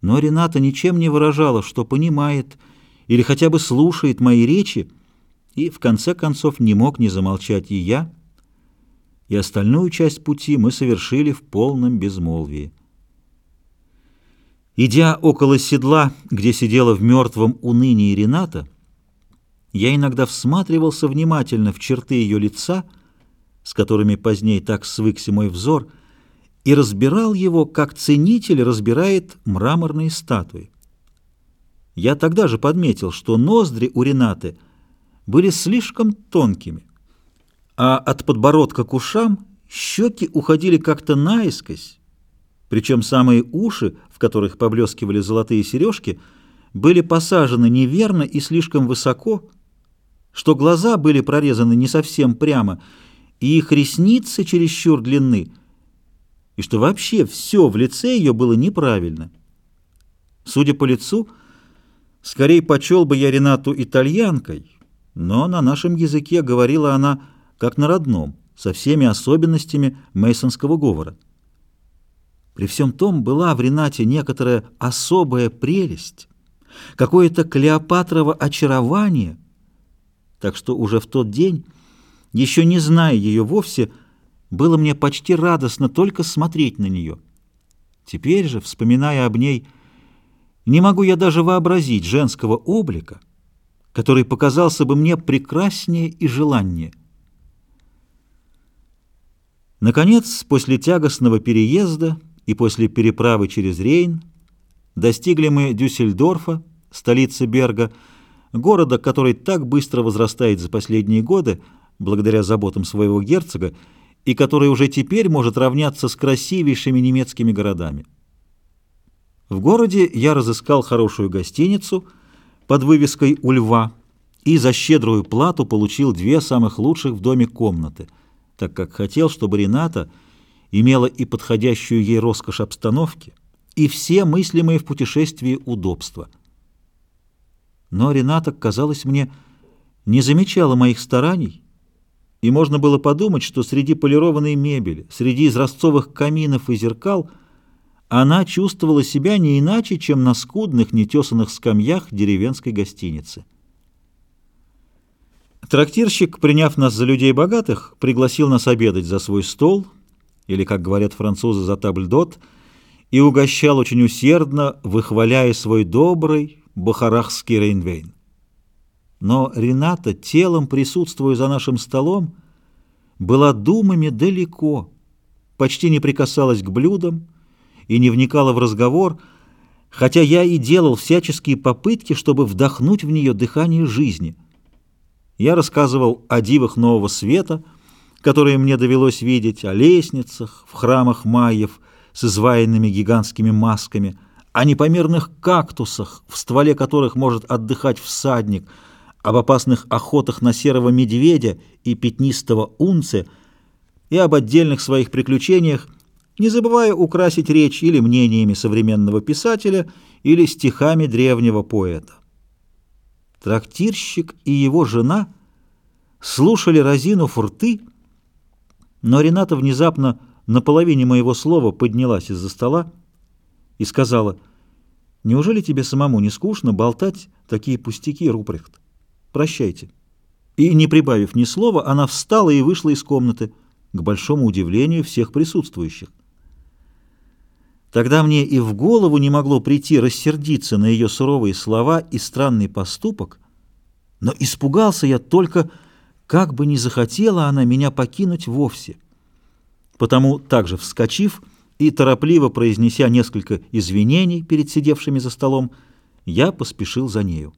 Но Рената ничем не выражала, что понимает или хотя бы слушает мои речи, и в конце концов не мог не замолчать и я, и остальную часть пути мы совершили в полном безмолвии. Идя около седла, где сидела в мертвом унынии Рената, я иногда всматривался внимательно в черты ее лица, с которыми позднее так свыкся мой взор, и разбирал его, как ценитель разбирает мраморные статуи. Я тогда же подметил, что ноздри у Ренаты были слишком тонкими, а от подбородка к ушам щеки уходили как-то наискось, причем самые уши, в которых поблескивали золотые сережки, были посажены неверно и слишком высоко, что глаза были прорезаны не совсем прямо, и их ресницы чересчур длинны, и что вообще все в лице ее было неправильно. Судя по лицу, скорее почел бы я Ренату итальянкой, но на нашем языке говорила она как на родном, со всеми особенностями мейсонского говора. При всем том была в Ренате некоторая особая прелесть, какое-то Клеопатрово очарование, так что уже в тот день, еще не зная ее вовсе, было мне почти радостно только смотреть на нее. Теперь же, вспоминая об ней, не могу я даже вообразить женского облика, который показался бы мне прекраснее и желаннее. Наконец, после тягостного переезда и после переправы через Рейн достигли мы Дюссельдорфа, столицы Берга, города, который так быстро возрастает за последние годы, благодаря заботам своего герцога, и который уже теперь может равняться с красивейшими немецкими городами. В городе я разыскал хорошую гостиницу под вывеской «У льва» и за щедрую плату получил две самых лучших в доме комнаты, так как хотел, чтобы Рената имела и подходящую ей роскошь обстановки, и все мыслимые в путешествии удобства. Но Рената, казалось мне, не замечала моих стараний, и можно было подумать, что среди полированной мебели, среди изразцовых каминов и зеркал она чувствовала себя не иначе, чем на скудных нетесанных скамьях деревенской гостиницы. Трактирщик, приняв нас за людей богатых, пригласил нас обедать за свой стол, или, как говорят французы, за табльдот, и угощал очень усердно, выхваляя свой добрый бахарахский рейнвейн. Но Рената, телом присутствуя за нашим столом, была думами далеко, почти не прикасалась к блюдам и не вникала в разговор, хотя я и делал всяческие попытки, чтобы вдохнуть в нее дыхание жизни. Я рассказывал о дивах нового света, которые мне довелось видеть, о лестницах, в храмах майев с изваянными гигантскими масками, о непомерных кактусах, в стволе которых может отдыхать всадник — об опасных охотах на серого медведя и пятнистого унце и об отдельных своих приключениях, не забывая украсить речь или мнениями современного писателя, или стихами древнего поэта. Трактирщик и его жена слушали разину фурты, но Рената внезапно на половине моего слова поднялась из-за стола и сказала, «Неужели тебе самому не скучно болтать такие пустяки, Рупрехт?» Прощайте». И, не прибавив ни слова, она встала и вышла из комнаты, к большому удивлению всех присутствующих. Тогда мне и в голову не могло прийти рассердиться на ее суровые слова и странный поступок, но испугался я только, как бы не захотела она меня покинуть вовсе. Потому, также вскочив и торопливо произнеся несколько извинений перед сидевшими за столом, я поспешил за нею.